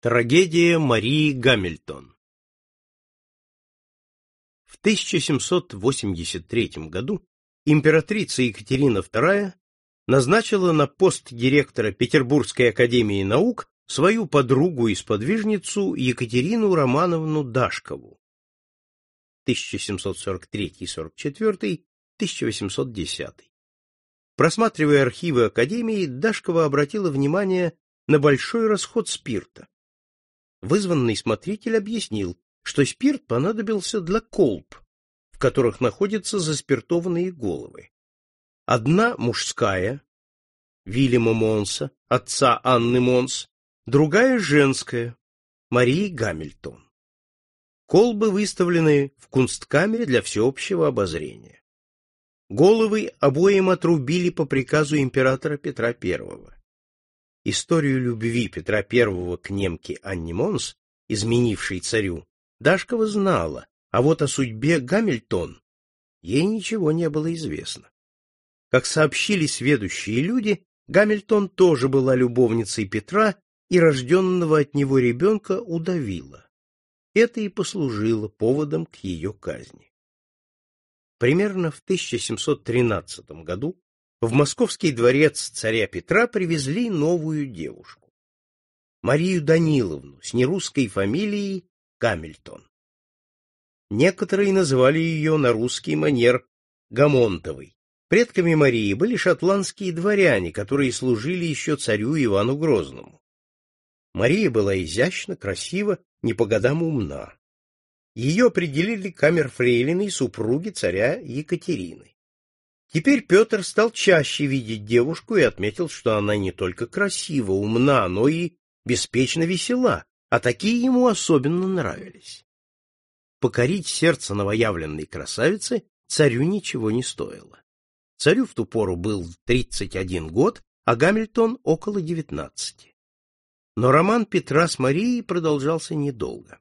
Трагедия Марии Гамильтон В 1783 году императрица Екатерина II назначила на пост директора Петербургской академии наук свою подругу и сподвижницу Екатерину Романовну Дашкову 1743-44, 1810. Просматривая архивы академии, Дашкова обратила внимание на большой расход спирта. Вызванный смотритель объяснил, что спирт понадобился для колб, в которых находятся заспиртованные головы. Одна мужская, Вильяма Монса, отца Анны Монс, другая женская, Марии Гамильтон. Колбы выставлены в кунсткамере для всеобщего обозрения. Головы обоим отрубили по приказу императора Петра I. Историю любви Петра I к немке Анне Монс, изменившей царю, Дашкова знала, а вот о судьбе Гамильтон ей ничего не было известно. Как сообщили сведущие люди, Гамильтон тоже была любовницей Петра и рожденного от него ребенка удавила. Это и послужило поводом к ее казни. Примерно в 1713 году в московский дворец царя Петра привезли новую девушку. Марию Даниловну с нерусской фамилией Камильтон. Некоторые называли ее на русский манер Гамонтовой. Предками Марии были шотландские дворяне, которые служили еще царю Ивану Грозному. Мария была изящна, красива, не по годам умна. Ее определили камерфрейлиной супруги царя Екатерины. Теперь Петр стал чаще видеть девушку и отметил, что она не только красива, умна, но и беспечно весела, а такие ему особенно нравились. Покорить сердце новоявленной красавицы царю ничего не стоило. Царю в ту пору был 31 год, а Гамильтон около 19. Но роман Петра с Марией продолжался недолго.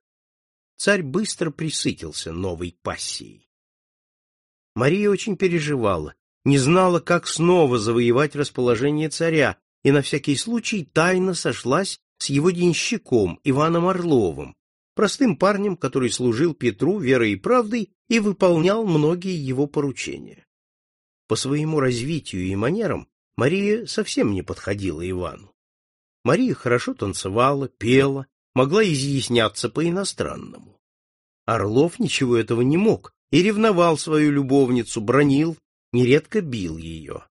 Царь быстро присытился новой пассией. Мария очень переживала, не знала, как снова завоевать расположение царя, и на всякий случай тайно сошлась с его денщиком Иваном Орловым, простым парнем, который служил Петру верой и правдой и выполнял многие его поручения. По своему развитию и манерам Мария совсем не подходила Ивану. Мария хорошо танцевала, пела, могла изъясняться по-иностранному. Орлов ничего этого не мог, и ревновал свою любовницу, бронил, нередко бил ее.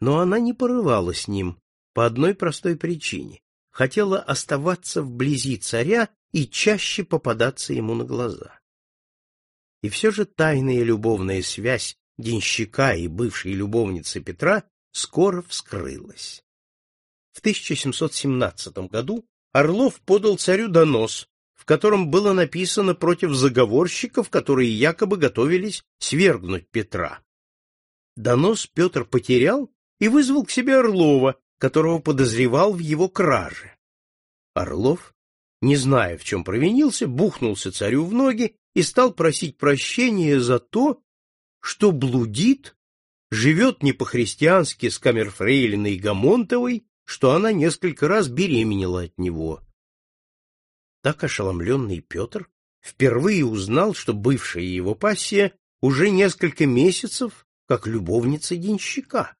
Но она не порывала с ним по одной простой причине. Хотела оставаться вблизи царя и чаще попадаться ему на глаза. И все же тайная любовная связь денщика и бывшей любовницы Петра скоро вскрылась. В 1717 году Орлов подал царю донос, в котором было написано против заговорщиков, которые якобы готовились свергнуть Петра. Донос Петр потерял и вызвал к себе Орлова, которого подозревал в его краже. Орлов, не зная, в чем провинился, бухнулся царю в ноги и стал просить прощения за то, что блудит, живет не по-христиански с камерфрейлиной Гамонтовой, что она несколько раз беременела от него. Так ошеломленный Петр впервые узнал, что бывшая его пассия уже несколько месяцев как любовница денщика.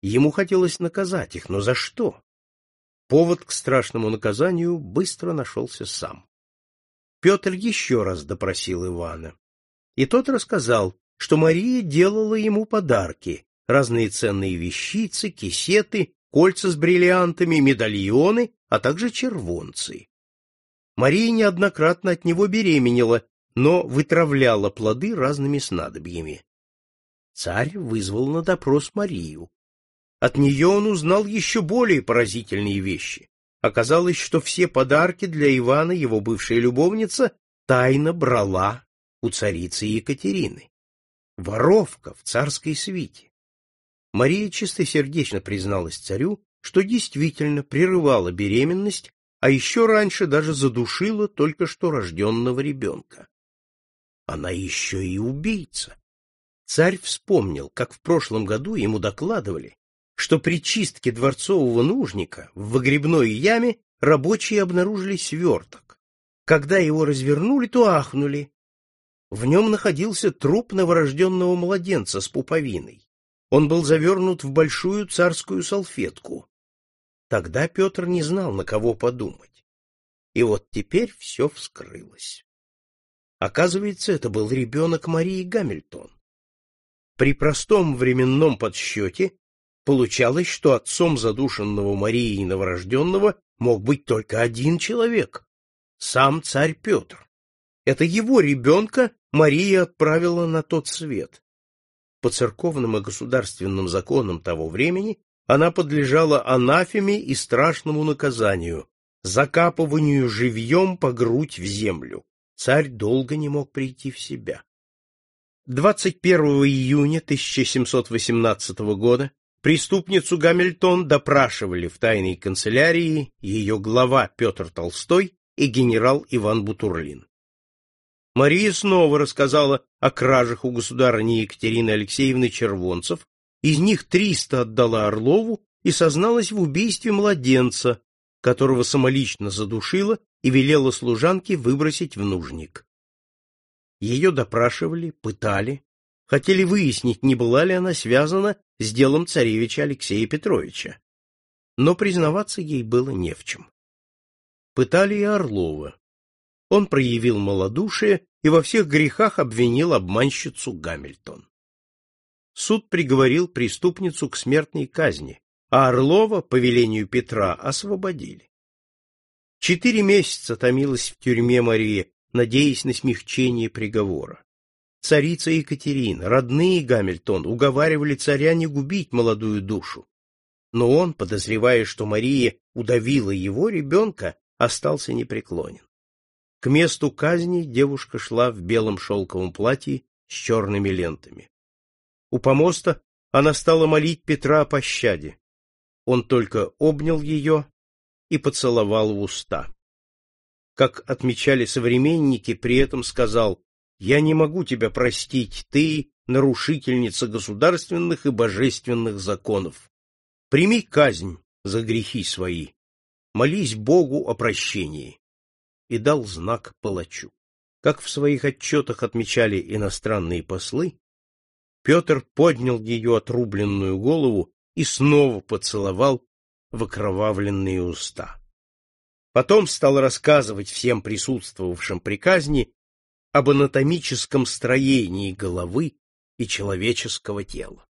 Ему хотелось наказать их, но за что? Повод к страшному наказанию быстро нашелся сам. Петр еще раз допросил Ивана, и тот рассказал, что Мария делала ему подарки, разные ценные вещицы, кисеты, кольца с бриллиантами, медальоны, а также червонцы. Мария неоднократно от него беременела, но вытравляла плоды разными снадобьями. Царь вызвал на допрос Марию. От нее он узнал еще более поразительные вещи. Оказалось, что все подарки для Ивана его бывшая любовница тайно брала у царицы Екатерины. Воровка в царской свите. Мария чистосердечно призналась царю, что действительно прерывала беременность а еще раньше даже задушила только что рожденного ребенка. Она еще и убийца. Царь вспомнил, как в прошлом году ему докладывали, что при чистке дворцового нужника в выгребной яме рабочие обнаружили сверток. Когда его развернули, то ахнули. В нем находился труп новорожденного младенца с пуповиной. Он был завернут в большую царскую салфетку. Тогда Петр не знал, на кого подумать. И вот теперь все вскрылось. Оказывается, это был ребенок Марии Гамильтон. При простом временном подсчете получалось, что отцом задушенного Марии новорожденного мог быть только один человек — сам царь Петр. Это его ребенка Мария отправила на тот свет. По церковным и государственным законам того времени она подлежала анафеме и страшному наказанию — закапыванию живьем по грудь в землю. Царь долго не мог прийти в себя. 21 июня 1718 года преступницу Гамильтон допрашивали в тайной канцелярии ее глава Петр Толстой и генерал Иван Бутурлин. Мария снова рассказала о кражах у государыни Екатерины Алексеевны червонцев, из них триста отдала Орлову и созналась в убийстве младенца, которого самолично задушила и велела служанке выбросить в нужник. Ее допрашивали, пытали, хотели выяснить, не была ли она связана с делом царевича Алексея Петровича. Но признаваться ей было не в чем. Пытали и Орлова он проявил малодушие и во всех грехах обвинил обманщицу Гамильтон. Суд приговорил преступницу к смертной казни, а Орлова по велению Петра освободили. Четыре месяца томилась в тюрьме Мария, надеясь на смягчение приговора. Царица Екатерина, родные Гамильтон уговаривали царя не губить молодую душу. Но он, подозревая, что Мария удавила его ребенка, остался непреклонен. К месту казни девушка шла в белом шелковом платье с черными лентами. У помоста она стала молить Петра о пощаде. Он только обнял ее и поцеловал в уста. Как отмечали современники, при этом сказал «Я не могу тебя простить, ты нарушительница государственных и божественных законов. Прими казнь за грехи свои, молись Богу о прощении» и дал знак палачу. Как в своих отчетах отмечали иностранные послы, Петр поднял ее отрубленную голову и снова поцеловал в окровавленные уста. Потом стал рассказывать всем присутствовавшим при казни об анатомическом строении головы и человеческого тела.